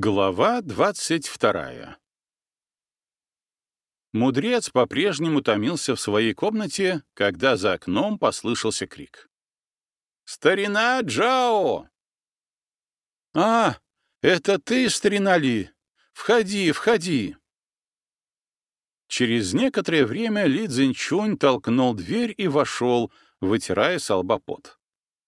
Глава двадцать вторая Мудрец по-прежнему томился в своей комнате, когда за окном послышался крик. «Старина Джао!» «А, это ты, старина Ли? Входи, входи!» Через некоторое время Ли Цзиньчунь толкнул дверь и вошел, вытирая с.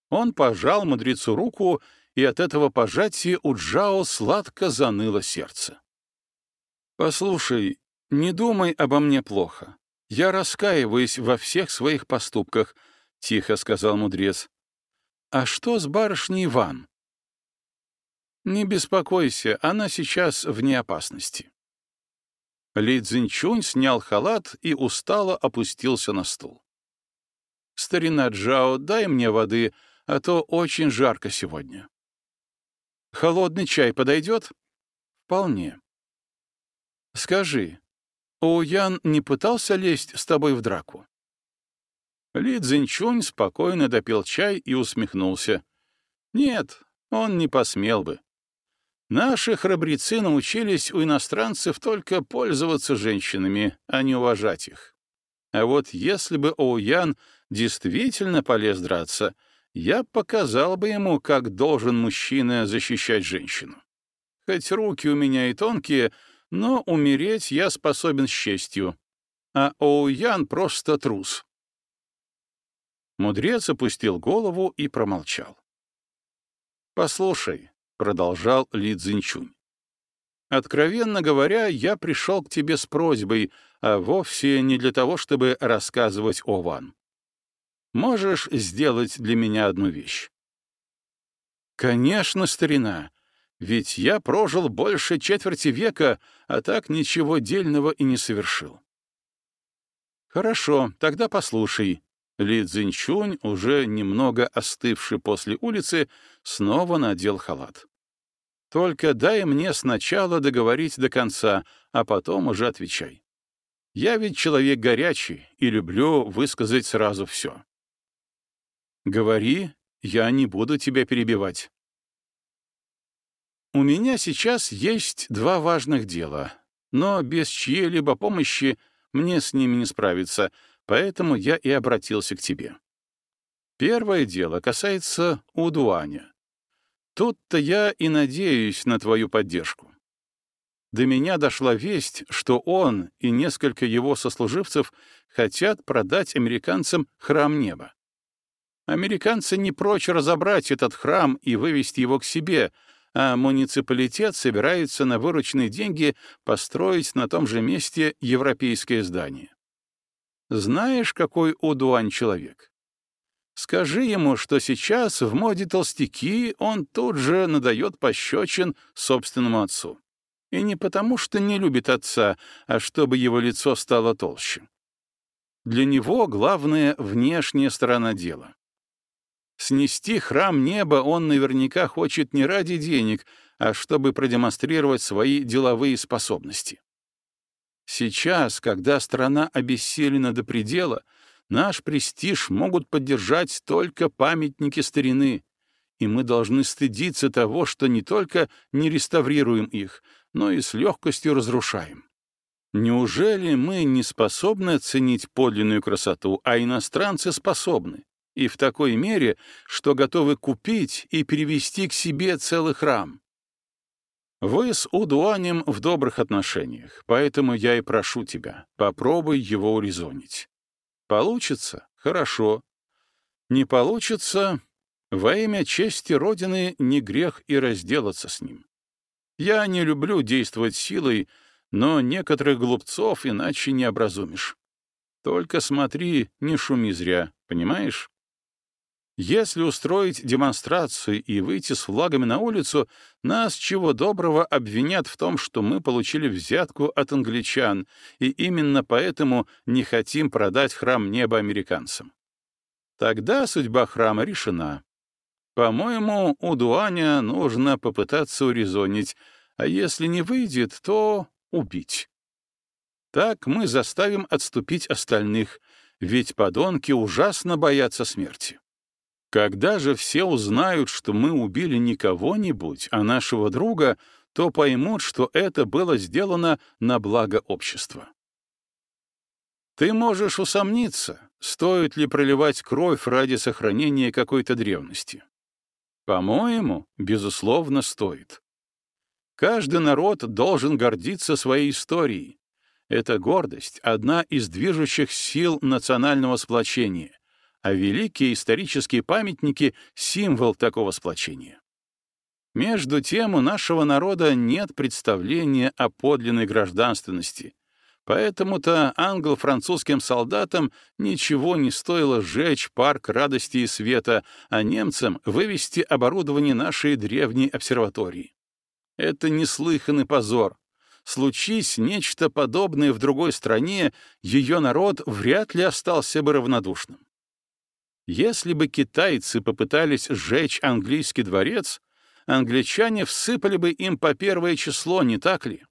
Он пожал мудрецу руку и от этого пожатия у Джао сладко заныло сердце. «Послушай, не думай обо мне плохо. Я раскаиваюсь во всех своих поступках», — тихо сказал мудрец. «А что с барышней Иван?» «Не беспокойся, она сейчас вне опасности». Ли Цзиньчунь снял халат и устало опустился на стул. «Старина Джао, дай мне воды, а то очень жарко сегодня». Холодный чай подойдет? Вполне. Скажи, Ян не пытался лезть с тобой в драку? Ли Цзиньчунь спокойно допил чай и усмехнулся. Нет, он не посмел бы. Наши храбрецы научились у иностранцев только пользоваться женщинами, а не уважать их. А вот если бы Оуян действительно полез драться — я показал бы ему, как должен мужчина защищать женщину. Хоть руки у меня и тонкие, но умереть я способен с честью. А Оуян просто трус. Мудрец опустил голову и промолчал. «Послушай», — продолжал Ли Цзиньчунь, «откровенно говоря, я пришел к тебе с просьбой, а вовсе не для того, чтобы рассказывать о Ван. Можешь сделать для меня одну вещь?» «Конечно, старина, ведь я прожил больше четверти века, а так ничего дельного и не совершил». «Хорошо, тогда послушай». Ли Цзиньчунь, уже немного остывший после улицы, снова надел халат. «Только дай мне сначала договорить до конца, а потом уже отвечай. Я ведь человек горячий и люблю высказать сразу все. Говори, я не буду тебя перебивать. У меня сейчас есть два важных дела, но без чьей-либо помощи мне с ними не справиться, поэтому я и обратился к тебе. Первое дело касается Удуаня. Тут-то я и надеюсь на твою поддержку. До меня дошла весть, что он и несколько его сослуживцев хотят продать американцам храм неба. Американцы не прочь разобрать этот храм и вывести его к себе, а муниципалитет собирается на вырученные деньги построить на том же месте европейское здание. Знаешь, какой Удуань человек? Скажи ему, что сейчас в моде толстяки он тут же надает пощечин собственному отцу. И не потому, что не любит отца, а чтобы его лицо стало толще. Для него главное — внешняя сторона дела. Снести храм неба он наверняка хочет не ради денег, а чтобы продемонстрировать свои деловые способности. Сейчас, когда страна обессилена до предела, наш престиж могут поддержать только памятники старины, и мы должны стыдиться того, что не только не реставрируем их, но и с легкостью разрушаем. Неужели мы не способны оценить подлинную красоту, а иностранцы способны? И в такой мере, что готовы купить и перевести к себе целый храм. Вы с Удуанем в добрых отношениях, поэтому я и прошу тебя, попробуй его урезонить. Получится — хорошо. Не получится — во имя чести Родины не грех и разделаться с ним. Я не люблю действовать силой, но некоторых глупцов иначе не образумишь. Только смотри, не шуми зря, понимаешь? Если устроить демонстрацию и выйти с флагами на улицу, нас чего доброго обвинят в том, что мы получили взятку от англичан, и именно поэтому не хотим продать храм неба американцам. Тогда судьба храма решена. По-моему, у Дуаня нужно попытаться урезонить, а если не выйдет, то убить. Так мы заставим отступить остальных, ведь подонки ужасно боятся смерти. Когда же все узнают, что мы убили не кого-нибудь, а нашего друга, то поймут, что это было сделано на благо общества. Ты можешь усомниться, стоит ли проливать кровь ради сохранения какой-то древности. По-моему, безусловно, стоит. Каждый народ должен гордиться своей историей. Эта гордость — одна из движущих сил национального сплочения, а великие исторические памятники — символ такого сплочения. Между тем у нашего народа нет представления о подлинной гражданственности, поэтому-то англо-французским солдатам ничего не стоило сжечь парк радости и света, а немцам вывести оборудование нашей древней обсерватории. Это неслыханный позор. Случись нечто подобное в другой стране, ее народ вряд ли остался бы равнодушным. Если бы китайцы попытались сжечь английский дворец, англичане всыпали бы им по первое число, не так ли?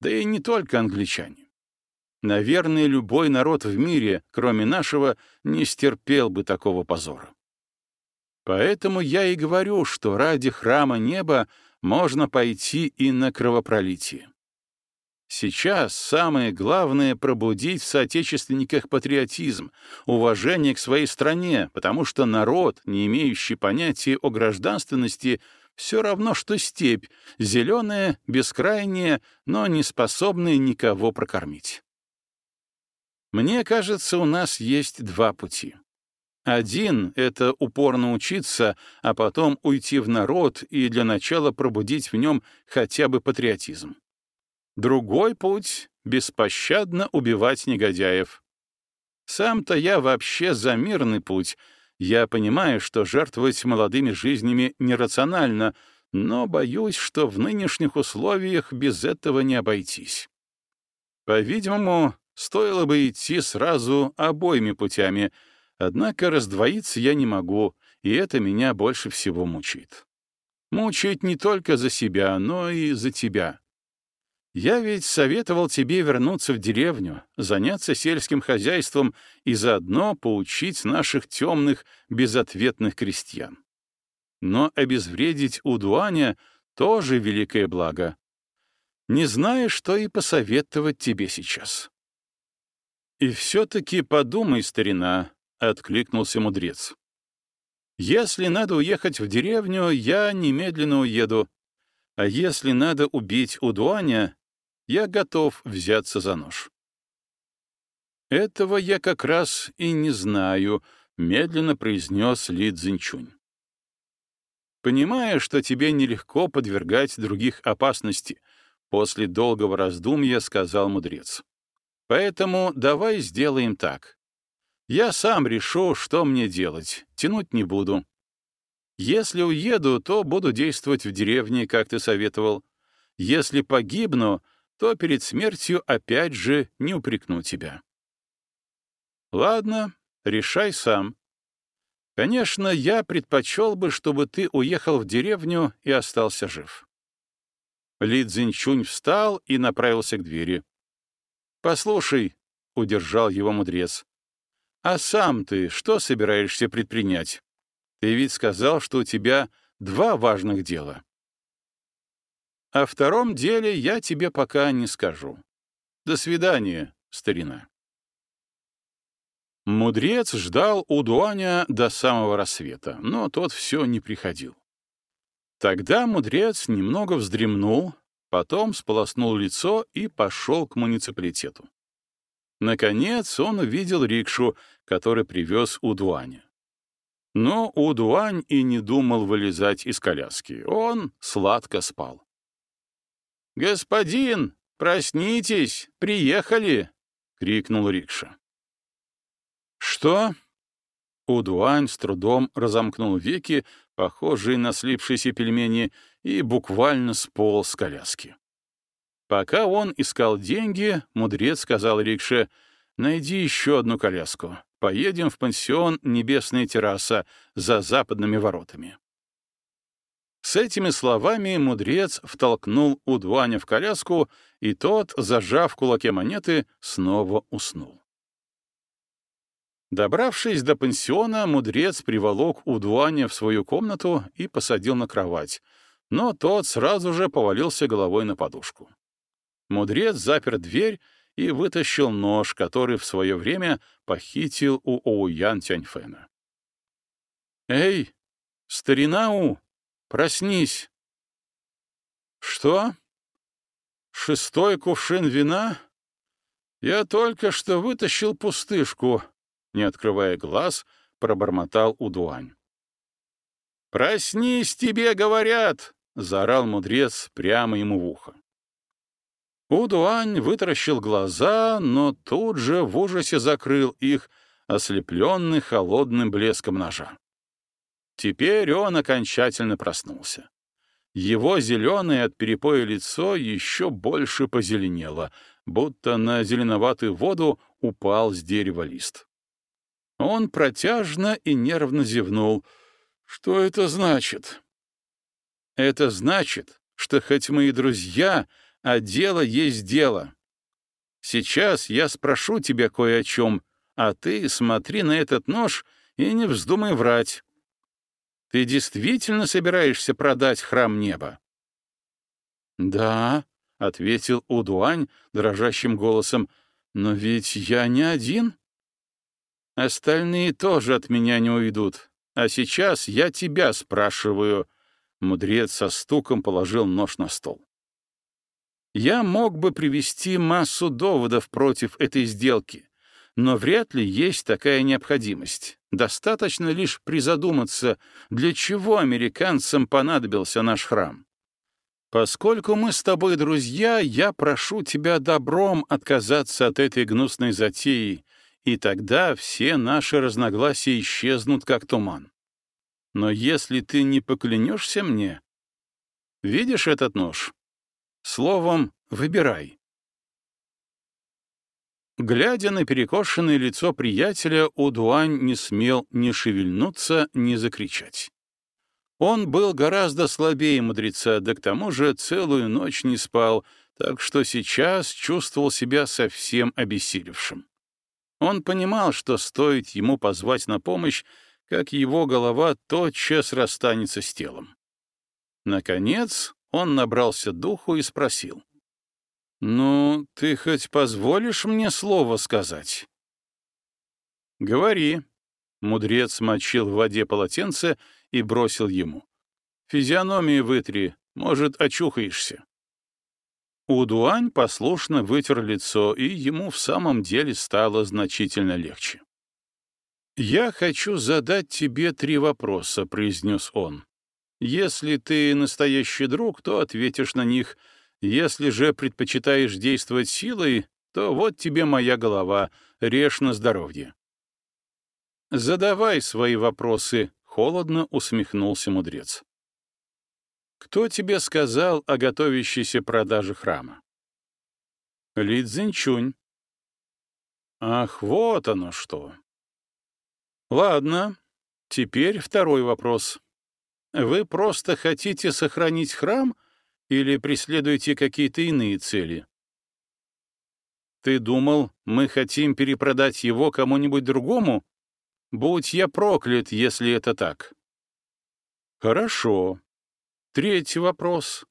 Да и не только англичане. Наверное, любой народ в мире, кроме нашего, не стерпел бы такого позора. Поэтому я и говорю, что ради храма неба можно пойти и на кровопролитие. Сейчас самое главное — пробудить в соотечественниках патриотизм, уважение к своей стране, потому что народ, не имеющий понятия о гражданственности, все равно, что степь, зеленая, бескрайняя, но не способная никого прокормить. Мне кажется, у нас есть два пути. Один — это упорно учиться, а потом уйти в народ и для начала пробудить в нем хотя бы патриотизм. Другой путь — беспощадно убивать негодяев. Сам-то я вообще за мирный путь. Я понимаю, что жертвовать молодыми жизнями нерационально, но боюсь, что в нынешних условиях без этого не обойтись. По-видимому, стоило бы идти сразу обоими путями — Однако раздвоиться я не могу, и это меня больше всего мучает. Мучает не только за себя, но и за тебя. Я ведь советовал тебе вернуться в деревню, заняться сельским хозяйством и заодно поучить наших темных, безответных крестьян. Но обезвредить Удуаня — тоже великое благо. Не знаю, что и посоветовать тебе сейчас. И все-таки подумай, старина, — откликнулся мудрец. «Если надо уехать в деревню, я немедленно уеду. А если надо убить Удуаня, я готов взяться за нож». «Этого я как раз и не знаю», — медленно произнес Ли Цзиньчунь. «Понимая, что тебе нелегко подвергать других опасности», — после долгого раздумья сказал мудрец. «Поэтому давай сделаем так. Я сам решу, что мне делать, тянуть не буду. Если уеду, то буду действовать в деревне, как ты советовал. Если погибну, то перед смертью опять же не упрекну тебя. Ладно, решай сам. Конечно, я предпочел бы, чтобы ты уехал в деревню и остался жив. Ли Цзиньчунь встал и направился к двери. «Послушай», — удержал его мудрец, а сам ты что собираешься предпринять? Ты ведь сказал, что у тебя два важных дела. О втором деле я тебе пока не скажу. До свидания, старина. Мудрец ждал у Дуаня до самого рассвета, но тот все не приходил. Тогда мудрец немного вздремнул, потом сполоснул лицо и пошел к муниципалитету. Наконец он увидел рикшу, который привез Удуаня. Но Удуань и не думал вылезать из коляски. Он сладко спал. «Господин, проснитесь, приехали!» — крикнул рикша. «Что?» Удуань с трудом разомкнул веки, похожие на слипшиеся пельмени, и буквально сполз с коляски. Пока он искал деньги, мудрец сказал рикше, «Найди еще одну коляску. Поедем в пансион «Небесная терраса» за западными воротами». С этими словами мудрец втолкнул Удваня в коляску, и тот, зажав в кулаке монеты, снова уснул. Добравшись до пансиона, мудрец приволок Удуаня в свою комнату и посадил на кровать, но тот сразу же повалился головой на подушку. Мудрец запер дверь и вытащил нож, который в свое время похитил у Оуян Тяньфэна. «Эй, старина У, проснись!» «Что? Шестой кувшин вина? Я только что вытащил пустышку», — не открывая глаз, пробормотал Удуань. «Проснись, тебе говорят!» — заорал мудрец прямо ему в ухо. Удуань вытаращил глаза, но тут же в ужасе закрыл их, ослепленный холодным блеском ножа. Теперь он окончательно проснулся. Его зеленое от перепоя лицо еще больше позеленело, будто на зеленоватую воду упал с дерева лист. Он протяжно и нервно зевнул. «Что это значит?» «Это значит, что хоть мы и друзья, а дело есть дело. Сейчас я спрошу тебя кое о чем, а ты смотри на этот нож и не вздумай врать. Ты действительно собираешься продать храм неба? Да, — ответил Удуань дрожащим голосом, — но ведь я не один. Остальные тоже от меня не уйдут. А сейчас я тебя спрашиваю. Мудрец со стуком положил нож на стол. Я мог бы привести массу доводов против этой сделки, но вряд ли есть такая необходимость. Достаточно лишь призадуматься, для чего американцам понадобился наш храм. Поскольку мы с тобой друзья, я прошу тебя добром отказаться от этой гнусной затеи, и тогда все наши разногласия исчезнут, как туман. Но если ты не поклянешься мне... Видишь этот нож? Словом, выбирай. Глядя на перекошенное лицо приятеля, Удуань не смел ни шевельнуться, ни закричать. Он был гораздо слабее мудреца, да к тому же целую ночь не спал, так что сейчас чувствовал себя совсем обессилевшим. Он понимал, что стоит ему позвать на помощь, как его голова тотчас расстанется с телом. Наконец он набрался духу и спросил. «Ну, ты хоть позволишь мне слово сказать?» «Говори». Мудрец мочил в воде полотенце и бросил ему. «Физиономию вытри, может, очухаешься». Удуань послушно вытер лицо, и ему в самом деле стало значительно легче. «Я хочу задать тебе три вопроса», — произнес он. Если ты настоящий друг, то ответишь на них. Если же предпочитаешь действовать силой, то вот тебе моя голова, режь на здоровье. «Задавай свои вопросы», — холодно усмехнулся мудрец. «Кто тебе сказал о готовящейся продаже храма?» «Ли Цзиньчунь». «Ах, вот оно что!» «Ладно, теперь второй вопрос. Вы просто хотите сохранить храм или преследуете какие-то иные цели? Ты думал, мы хотим перепродать его кому-нибудь другому? Будь я проклят, если это так. Хорошо. Третий вопрос.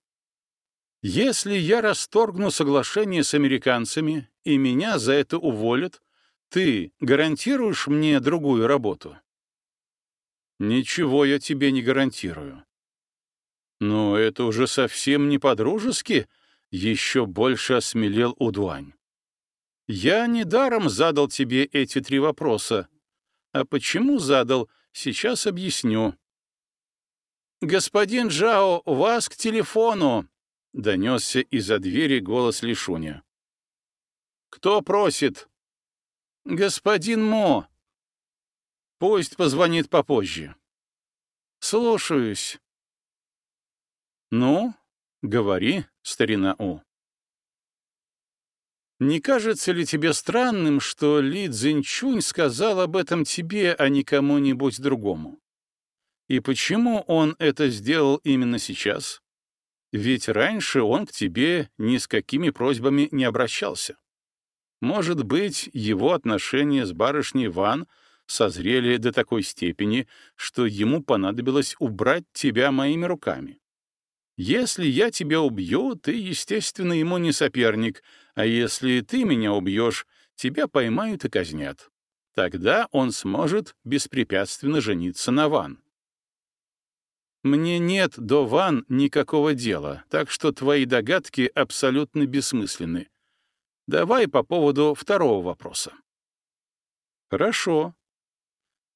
Если я расторгну соглашение с американцами и меня за это уволят, ты гарантируешь мне другую работу? Ничего я тебе не гарантирую. Но это уже совсем не по-дружески, еще больше осмелел Удуань. Я недаром задал тебе эти три вопроса. А почему задал, сейчас объясню. «Господин Джао, вас к телефону!» — донесся из-за двери голос Лишуня. «Кто просит?» «Господин Мо!» Пусть позвонит попозже. Слушаюсь. Ну, говори, старина У. Не кажется ли тебе странным, что Ли Цзиньчунь сказал об этом тебе, а не кому-нибудь другому? И почему он это сделал именно сейчас? Ведь раньше он к тебе ни с какими просьбами не обращался. Может быть, его отношения с барышней Ван — созрели до такой степени, что ему понадобилось убрать тебя моими руками. Если я тебя убью, ты, естественно, ему не соперник, а если ты меня убьешь, тебя поймают и казнят. Тогда он сможет беспрепятственно жениться на Ван. Мне нет до Ван никакого дела, так что твои догадки абсолютно бессмысленны. Давай по поводу второго вопроса. Хорошо.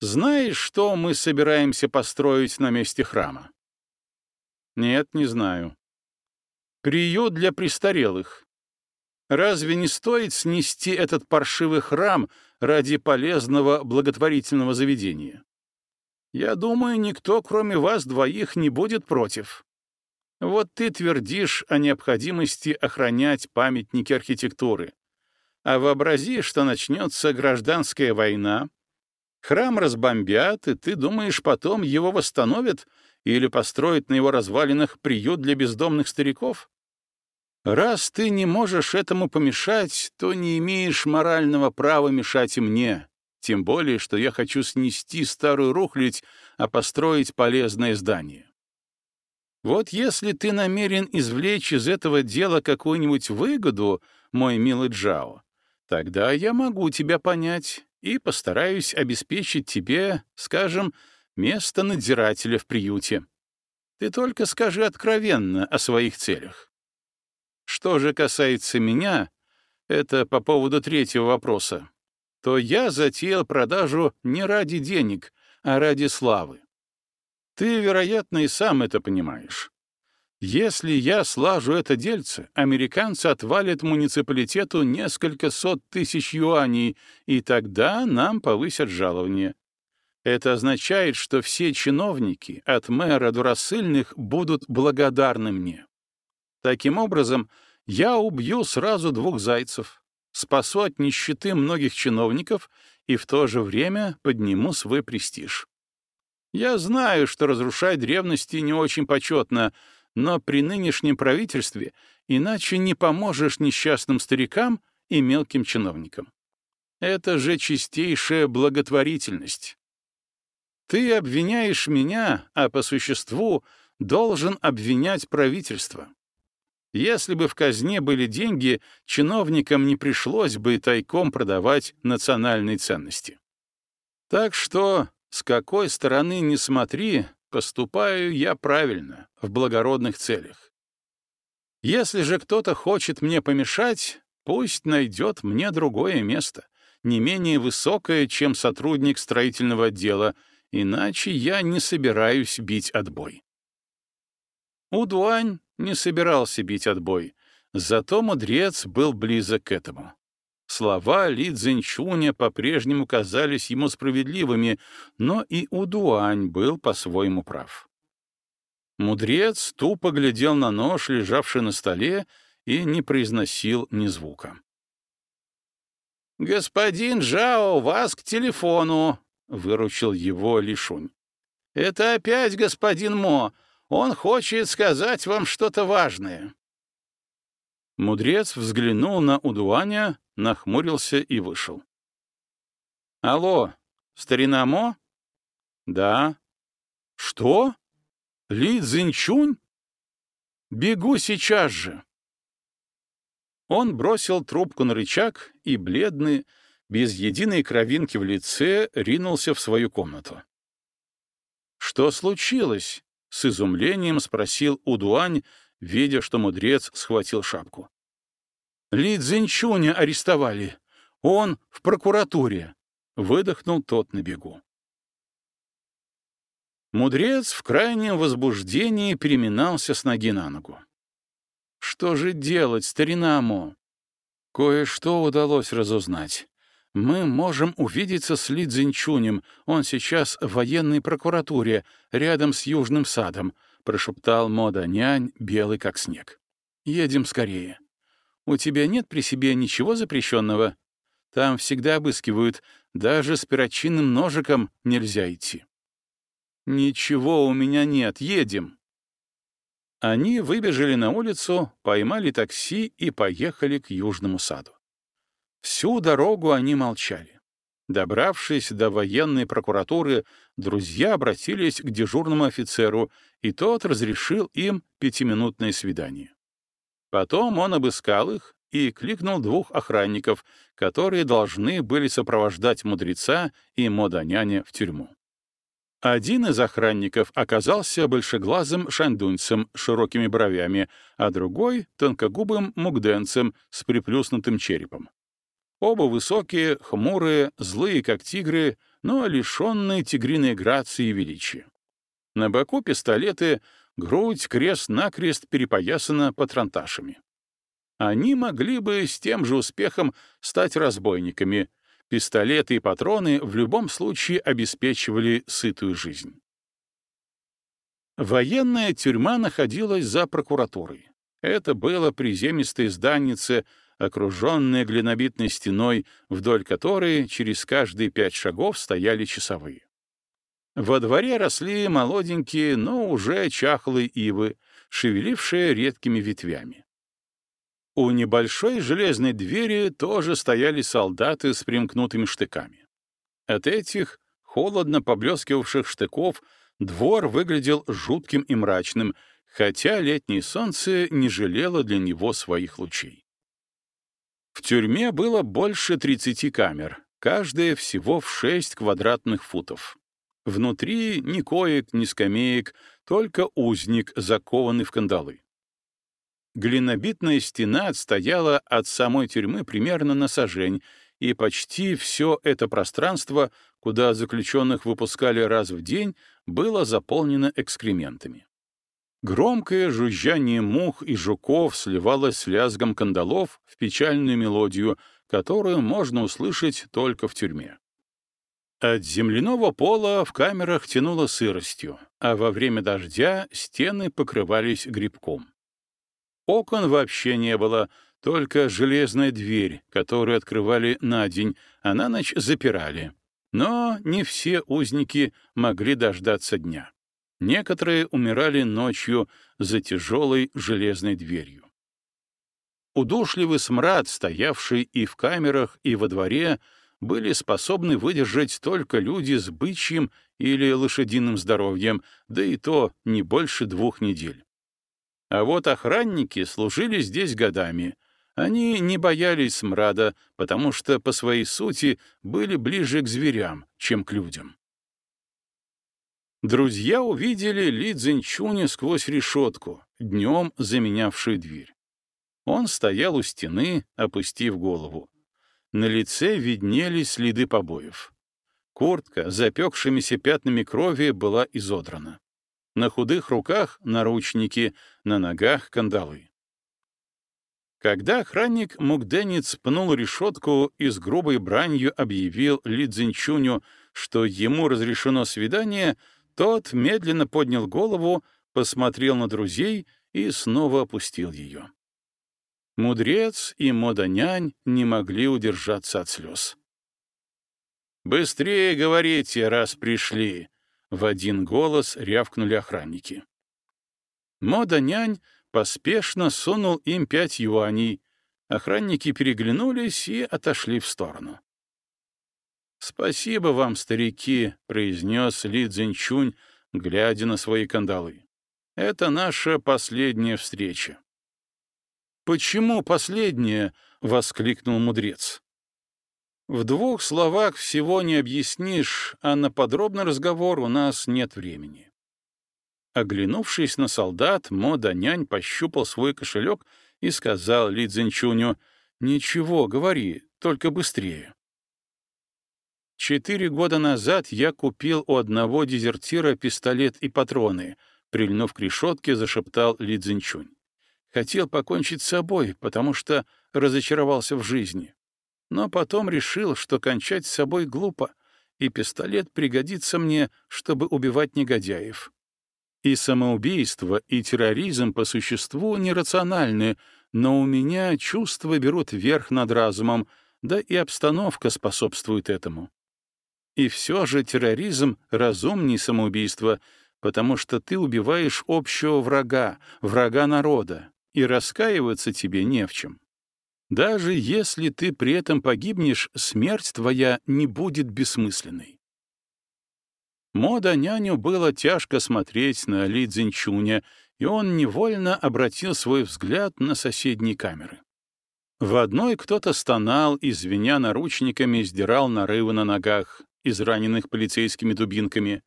Знаешь, что мы собираемся построить на месте храма? Нет, не знаю. Приют для престарелых. Разве не стоит снести этот паршивый храм ради полезного благотворительного заведения? Я думаю, никто, кроме вас двоих, не будет против. Вот ты твердишь о необходимости охранять памятники архитектуры. А вообрази, что начнется гражданская война, храм разбомбят, и ты думаешь, потом его восстановят — или построить на его развалинах приют для бездомных стариков? Раз ты не можешь этому помешать, то не имеешь морального права мешать и мне, тем более, что я хочу снести старую рухлядь, а построить полезное здание. Вот если ты намерен извлечь из этого дела какую-нибудь выгоду, мой милый Джао, тогда я могу тебя понять и постараюсь обеспечить тебе, скажем, место надзирателя в приюте. Ты только скажи откровенно о своих целях. Что же касается меня, это по поводу третьего вопроса, то я затеял продажу не ради денег, а ради славы. Ты, вероятно, и сам это понимаешь. Если я слажу это дельце, американцы отвалят муниципалитету несколько сот тысяч юаней, и тогда нам повысят жалование. Это означает, что все чиновники, от мэра до рассыльных, будут благодарны мне. Таким образом, я убью сразу двух зайцев, спасу от нищеты многих чиновников и в то же время подниму свой престиж. Я знаю, что разрушать древности не очень почетно, но при нынешнем правительстве иначе не поможешь несчастным старикам и мелким чиновникам. Это же чистейшая благотворительность. Ты обвиняешь меня, а по существу должен обвинять правительство. Если бы в казне были деньги, чиновникам не пришлось бы тайком продавать национальные ценности. Так что, с какой стороны ни смотри, поступаю я правильно, в благородных целях. Если же кто-то хочет мне помешать, пусть найдет мне другое место, не менее высокое, чем сотрудник строительного отдела, иначе я не собираюсь бить отбой. Удуань не собирался бить отбой, зато мудрец был близок к этому. Слова Ли Цзиньчуня по-прежнему казались ему справедливыми, но и Удуань был по-своему прав. Мудрец тупо глядел на нож, лежавший на столе, и не произносил ни звука. «Господин Жао, вас к телефону!» — выручил его Лишунь. «Это опять господин Мо. Он хочет сказать вам что-то важное». Мудрец взглянул на Удуаня, нахмурился и вышел. «Алло, старина Мо?» «Да». «Что? Ли Цзиньчунь?» «Бегу сейчас же». Он бросил трубку на рычаг и, бледный, без единой кровинки в лице ринулся в свою комнату. «Что случилось?» — с изумлением спросил Удуань, видя, что мудрец схватил шапку. «Ли Цзиньчуня арестовали. Он в прокуратуре», — выдохнул тот на бегу. Мудрец в крайнем возбуждении переминался с ноги на ногу. «Что же делать, старина Амо?» Кое-что удалось разузнать. Мы можем увидеться с Ли Цзиньчунем. Он сейчас в военной прокуратуре, рядом с Южным садом», — прошептал Мода нянь, белый как снег. «Едем скорее. У тебя нет при себе ничего запрещенного? Там всегда обыскивают. Даже с перочинным ножиком нельзя идти». «Ничего у меня нет. Едем». Они выбежали на улицу, поймали такси и поехали к Южному саду. Всю дорогу они молчали. Добравшись до военной прокуратуры, друзья обратились к дежурному офицеру, и тот разрешил им пятиминутное свидание. Потом он обыскал их и кликнул двух охранников, которые должны были сопровождать мудреца и модоняня в тюрьму. Один из охранников оказался большеглазым шандунцем с широкими бровями, а другой — тонкогубым мугденцем с приплюснутым черепом. Оба высокие, хмурые, злые, как тигры, но лишенные тигриной грации и величия. На боку пистолеты, грудь крест-накрест перепоясана патронташами. Они могли бы с тем же успехом стать разбойниками. Пистолеты и патроны в любом случае обеспечивали сытую жизнь. Военная тюрьма находилась за прокуратурой. Это было приземистое зданице окруженная глинобитной стеной, вдоль которой через каждые пять шагов стояли часовые. Во дворе росли молоденькие, но уже чахлые ивы, шевелившие редкими ветвями. У небольшой железной двери тоже стояли солдаты с примкнутыми штыками. От этих холодно поблескивавших штыков двор выглядел жутким и мрачным, хотя летнее солнце не жалело для него своих лучей. В тюрьме было больше 30 камер, каждая всего в 6 квадратных футов. Внутри ни коек, ни скамеек, только узник, закованный в кандалы. Глинобитная стена отстояла от самой тюрьмы примерно на сажень, и почти все это пространство, куда заключенных выпускали раз в день, было заполнено экскрементами. Громкое жужжание мух и жуков сливалось с лязгом кандалов в печальную мелодию, которую можно услышать только в тюрьме. От земляного пола в камерах тянуло сыростью, а во время дождя стены покрывались грибком. Окон вообще не было, только железная дверь, которую открывали на день, а на ночь запирали. Но не все узники могли дождаться дня. Некоторые умирали ночью за тяжелой железной дверью. Удушливый смрад, стоявший и в камерах, и во дворе, были способны выдержать только люди с бычьим или лошадиным здоровьем, да и то не больше двух недель. А вот охранники служили здесь годами. Они не боялись смрада, потому что по своей сути были ближе к зверям, чем к людям. Друзья увидели Ли Цзиньчуня сквозь решетку, днем заменявшую дверь. Он стоял у стены, опустив голову. На лице виднелись следы побоев. Куртка, запекшимися пятнами крови, была изодрана. На худых руках — наручники, на ногах — кандалы. Когда охранник Мукденец пнул решетку и с грубой бранью объявил Ли Цзиньчуню, что ему разрешено свидание — тот медленно поднял голову, посмотрел на друзей и снова опустил ее. Мудрец и Модонянь не могли удержаться от слез. «Быстрее говорите, раз пришли!» — в один голос рявкнули охранники. Модонянь поспешно сунул им пять юаней. Охранники переглянулись и отошли в сторону. «Спасибо вам, старики», — произнес Ли Цзиньчунь, глядя на свои кандалы. «Это наша последняя встреча». «Почему последняя?» — воскликнул мудрец. «В двух словах всего не объяснишь, а на подробный разговор у нас нет времени». Оглянувшись на солдат, Мо Данянь пощупал свой кошелек и сказал Ли Цзиньчуню, «Ничего, говори, только быстрее». Четыре года назад я купил у одного дезертира пистолет и патроны, прильнув к решетке, зашептал Ли Цзиньчунь. Хотел покончить с собой, потому что разочаровался в жизни. Но потом решил, что кончать с собой глупо, и пистолет пригодится мне, чтобы убивать негодяев. И самоубийство, и терроризм по существу нерациональны, но у меня чувства берут верх над разумом, да и обстановка способствует этому. И все же терроризм разумнее самоубийства, потому что ты убиваешь общего врага, врага народа, и раскаиваться тебе не в чем. Даже если ты при этом погибнешь, смерть твоя не будет бессмысленной. Мода няню было тяжко смотреть на Ли Цзиньчуня, и он невольно обратил свой взгляд на соседние камеры. В одной кто-то стонал и, звеня наручниками, сдирал нарывы на ногах, израненных полицейскими дубинками.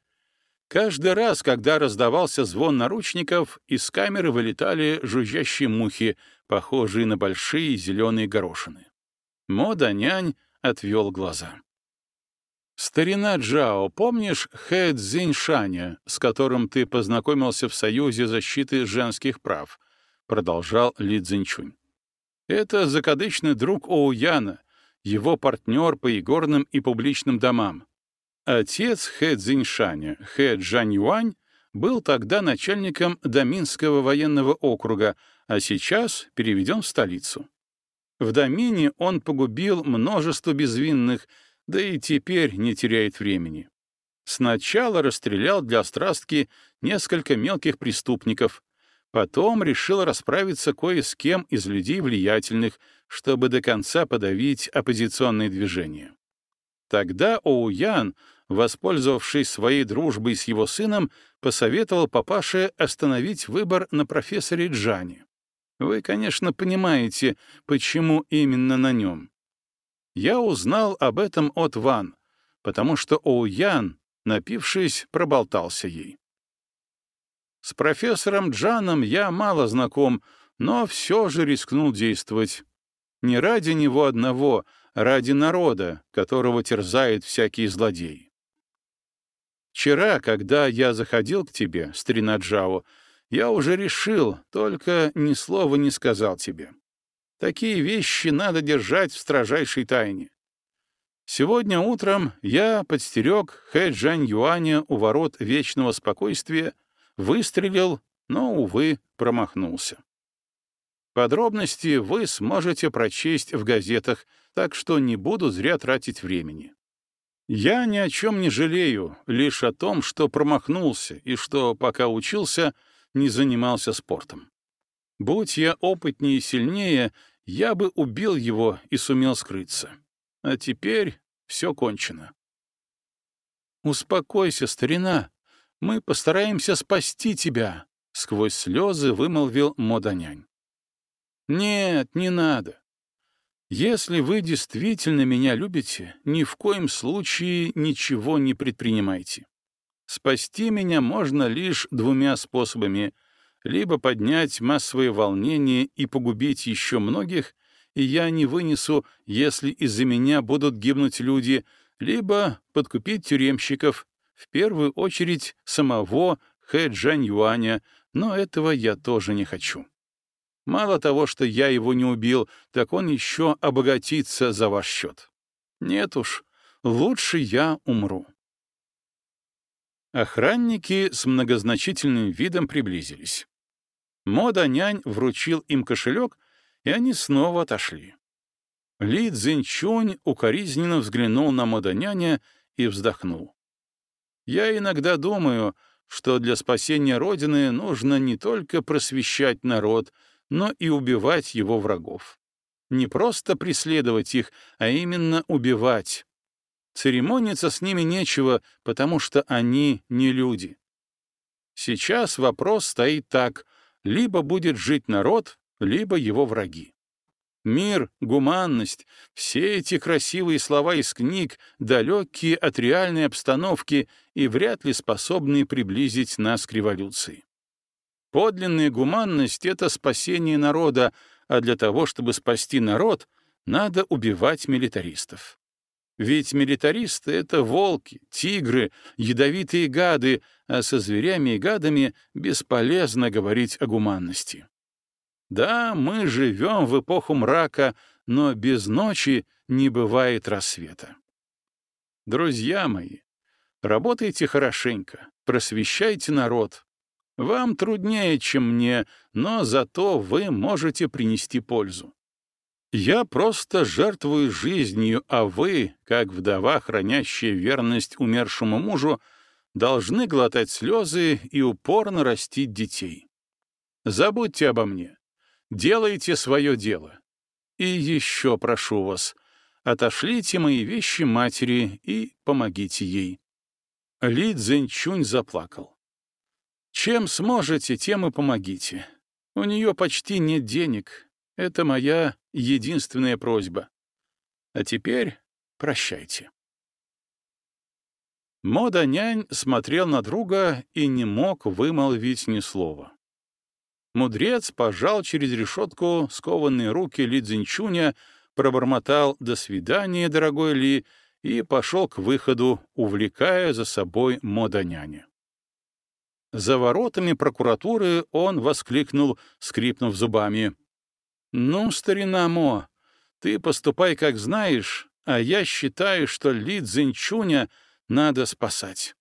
Каждый раз, когда раздавался звон наручников, из камеры вылетали жужжащие мухи, похожие на большие зеленые горошины. Мода нянь отвел глаза. «Старина Джао, помнишь Хэ Цзиньшаня, с которым ты познакомился в Союзе защиты женских прав?» — продолжал Ли Цзиньчунь. «Это закадычный друг Оуяна, его партнер по игорным и публичным домам. Отец Хэ Цзиньшаня, Хэ Джаньюань, был тогда начальником Даминского военного округа, а сейчас переведен в столицу. В Дамине он погубил множество безвинных, да и теперь не теряет времени. Сначала расстрелял для страстки несколько мелких преступников, потом решил расправиться кое с кем из людей влиятельных, чтобы до конца подавить оппозиционные движения. Тогда Оуян, воспользовавшись своей дружбой с его сыном, посоветовал папаше остановить выбор на профессоре Джане. Вы, конечно, понимаете, почему именно на нем. Я узнал об этом от Ван, потому что Оуян, напившись, проболтался ей. С профессором Джаном я мало знаком, но все же рискнул действовать. Не ради него одного — ради народа, которого терзает всякие злодеи. Вчера, когда я заходил к тебе, старина я уже решил, только ни слова не сказал тебе. Такие вещи надо держать в строжайшей тайне. Сегодня утром я подстерег Хэ Джань Юаня у ворот вечного спокойствия, выстрелил, но, увы, промахнулся. Подробности вы сможете прочесть в газетах, так что не буду зря тратить времени. Я ни о чем не жалею, лишь о том, что промахнулся и что, пока учился, не занимался спортом. Будь я опытнее и сильнее, я бы убил его и сумел скрыться. А теперь все кончено. «Успокойся, старина. Мы постараемся спасти тебя», — сквозь слезы вымолвил Моданянь. «Нет, не надо. Если вы действительно меня любите, ни в коем случае ничего не предпринимайте. Спасти меня можно лишь двумя способами — либо поднять массовые волнения и погубить еще многих, и я не вынесу, если из-за меня будут гибнуть люди, либо подкупить тюремщиков, в первую очередь самого Хэ Джань Юаня, но этого я тоже не хочу. Мало того, что я его не убил, так он еще обогатится за ваш счет. Нет уж, лучше я умру. Охранники с многозначительным видом приблизились. Мода-нянь вручил им кошелек, и они снова отошли. Ли Цзиньчунь укоризненно взглянул на мода-няня и вздохнул. «Я иногда думаю, что для спасения Родины нужно не только просвещать народ, но и убивать его врагов. Не просто преследовать их, а именно убивать. Церемониться с ними нечего, потому что они не люди. Сейчас вопрос стоит так — либо будет жить народ, либо его враги. Мир, гуманность — все эти красивые слова из книг, далекие от реальной обстановки и вряд ли способные приблизить нас к революции. Подлинная гуманность — это спасение народа, а для того, чтобы спасти народ, надо убивать милитаристов. Ведь милитаристы — это волки, тигры, ядовитые гады, а со зверями и гадами бесполезно говорить о гуманности. Да, мы живем в эпоху мрака, но без ночи не бывает рассвета. Друзья мои, работайте хорошенько, просвещайте народ, вам труднее, чем мне, но зато вы можете принести пользу. Я просто жертвую жизнью, а вы, как вдова, хранящая верность умершему мужу, должны глотать слезы и упорно растить детей. Забудьте обо мне. Делайте свое дело. И еще прошу вас, отошлите мои вещи матери и помогите ей». Ли Цзэньчунь заплакал. «Чем сможете, тем и помогите. У нее почти нет денег. Это моя единственная просьба. А теперь прощайте». Мода нянь смотрел на друга и не мог вымолвить ни слова. Мудрец пожал через решетку скованные руки Ли Цзиньчуня, пробормотал «до свидания, дорогой Ли» и пошел к выходу, увлекая за собой мода няня. За воротами прокуратуры он воскликнул, скрипнув зубами. «Ну, старина Мо, ты поступай как знаешь, а я считаю, что Ли Цзиньчуня — надо спасать.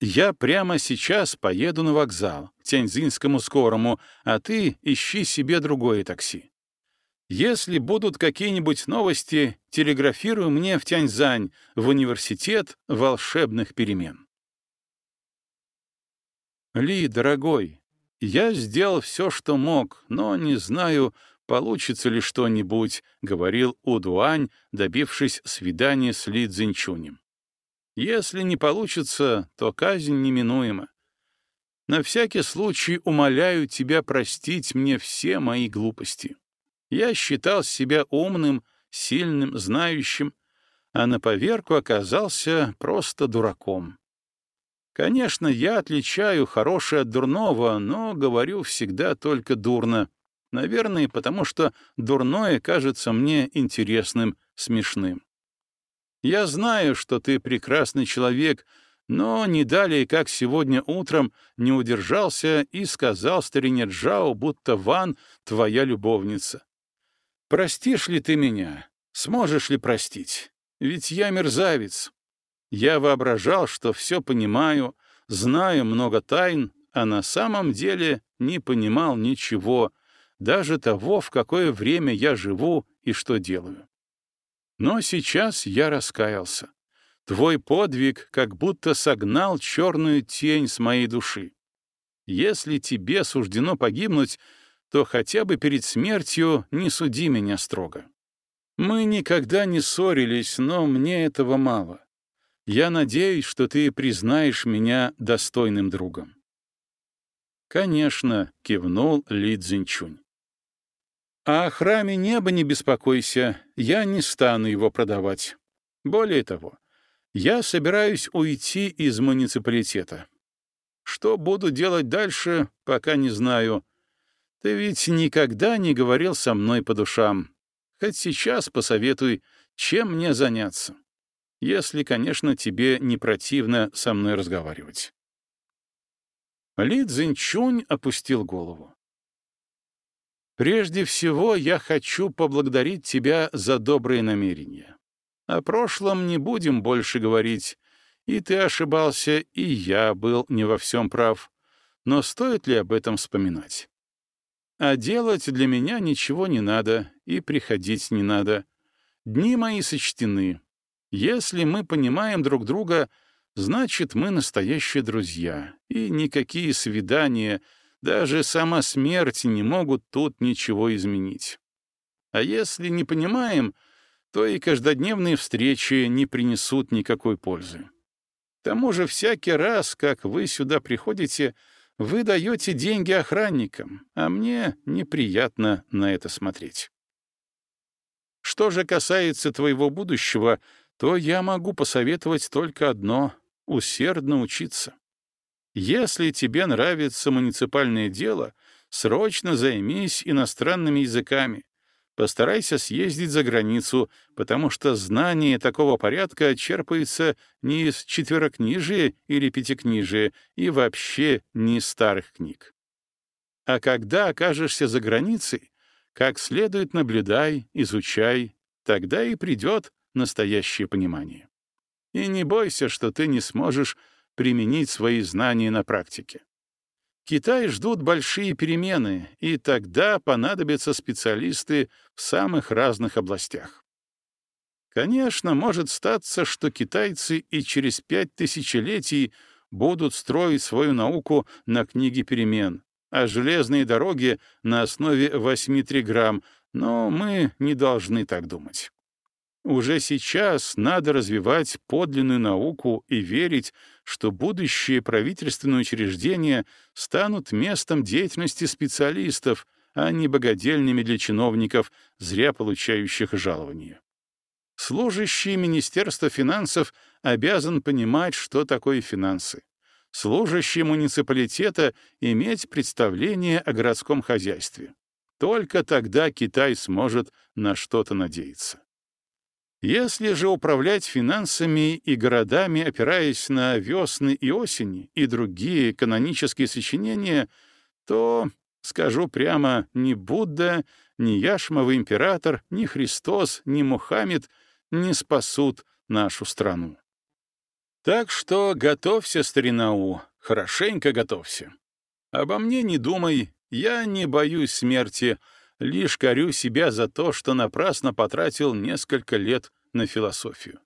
Я прямо сейчас поеду на вокзал, к Тяньзинскому скорому, а ты ищи себе другое такси. Если будут какие-нибудь новости, телеграфируй мне в Тяньзань, в университет волшебных перемен. Ли, дорогой, я сделал все, что мог, но не знаю, получится ли что-нибудь, — говорил Удуань, добившись свидания с Ли Цзиньчунем. Если не получится, то казнь неминуема. На всякий случай умоляю тебя простить мне все мои глупости. Я считал себя умным, сильным, знающим, а на поверку оказался просто дураком. Конечно, я отличаю хорошее от дурного, но говорю всегда только дурно. Наверное, потому что дурное кажется мне интересным, смешным. Я знаю, что ты прекрасный человек, но не далее, как сегодня утром, не удержался и сказал старине Джао, будто Ван — твоя любовница. Простишь ли ты меня? Сможешь ли простить? Ведь я мерзавец. Я воображал, что все понимаю, знаю много тайн, а на самом деле не понимал ничего, даже того, в какое время я живу и что делаю. Но сейчас я раскаялся. Твой подвиг как будто согнал черную тень с моей души. Если тебе суждено погибнуть, то хотя бы перед смертью не суди меня строго. Мы никогда не ссорились, но мне этого мало. Я надеюсь, что ты признаешь меня достойным другом. Конечно, кивнул Ли Цзиньчунь. О храме неба не беспокойся, я не стану его продавать. Более того, я собираюсь уйти из муниципалитета. Что буду делать дальше, пока не знаю. Ты ведь никогда не говорил со мной по душам. Хоть сейчас посоветуй, чем мне заняться. Если, конечно, тебе не противно со мной разговаривать. Ли Цзиньчунь опустил голову. Прежде всего, я хочу поблагодарить тебя за добрые намерения. О прошлом не будем больше говорить. И ты ошибался, и я был не во всем прав. Но стоит ли об этом вспоминать? А делать для меня ничего не надо, и приходить не надо. Дни мои сочтены. Если мы понимаем друг друга, значит, мы настоящие друзья, и никакие свидания — даже сама смерть не могут тут ничего изменить. А если не понимаем, то и каждодневные встречи не принесут никакой пользы. К тому же всякий раз, как вы сюда приходите, вы даете деньги охранникам, а мне неприятно на это смотреть. Что же касается твоего будущего, то я могу посоветовать только одно — усердно учиться. Если тебе нравится муниципальное дело, срочно займись иностранными языками. Постарайся съездить за границу, потому что знание такого порядка черпается не из четверокнижия или пятикнижия и вообще не из старых книг. А когда окажешься за границей, как следует наблюдай, изучай, тогда и придет настоящее понимание. И не бойся, что ты не сможешь применить свои знания на практике. Китай ждут большие перемены, и тогда понадобятся специалисты в самых разных областях. Конечно, может статься, что китайцы и через пять тысячелетий будут строить свою науку на книге перемен, о железной дороге на основе 8 триграмм, но мы не должны так думать. Уже сейчас надо развивать подлинную науку и верить, что будущие правительственные учреждения станут местом деятельности специалистов, а не богадельными для чиновников, зря получающих жалования. Служащий Министерства финансов обязан понимать, что такое финансы. Служащий муниципалитета иметь представление о городском хозяйстве. Только тогда Китай сможет на что-то надеяться. Если же управлять финансами и городами, опираясь на весны и осени и другие канонические сочинения, то, скажу прямо, ни Будда, ни Яшмовый император, ни Христос, ни Мухаммед не спасут нашу страну. Так что готовься, старинау, хорошенько готовься. Обо мне не думай, я не боюсь смерти, лишь корю себя за то, что напрасно потратил несколько лет на философию.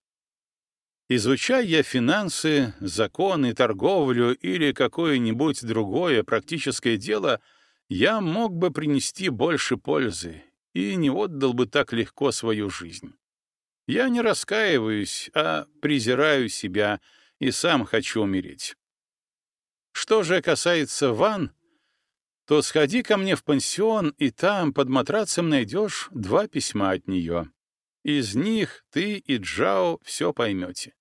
Изучая я финансы, законы, торговлю или какое-нибудь другое практическое дело, я мог бы принести больше пользы и не отдал бы так легко свою жизнь. Я не раскаиваюсь, а презираю себя и сам хочу умереть. Что же касается ван, то сходи ко мне в пансион, и там под матрацем найдешь два письма от нее. Из них ты и Джао все поймете.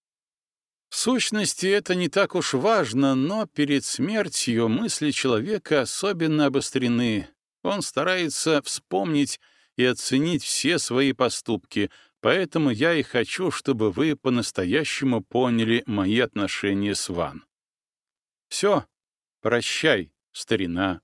В сущности, это не так уж важно, но перед смертью мысли человека особенно обострены. Он старается вспомнить и оценить все свои поступки, Поэтому я и хочу, чтобы вы по-настоящему поняли мои отношения с Ван. Все, прощай, старина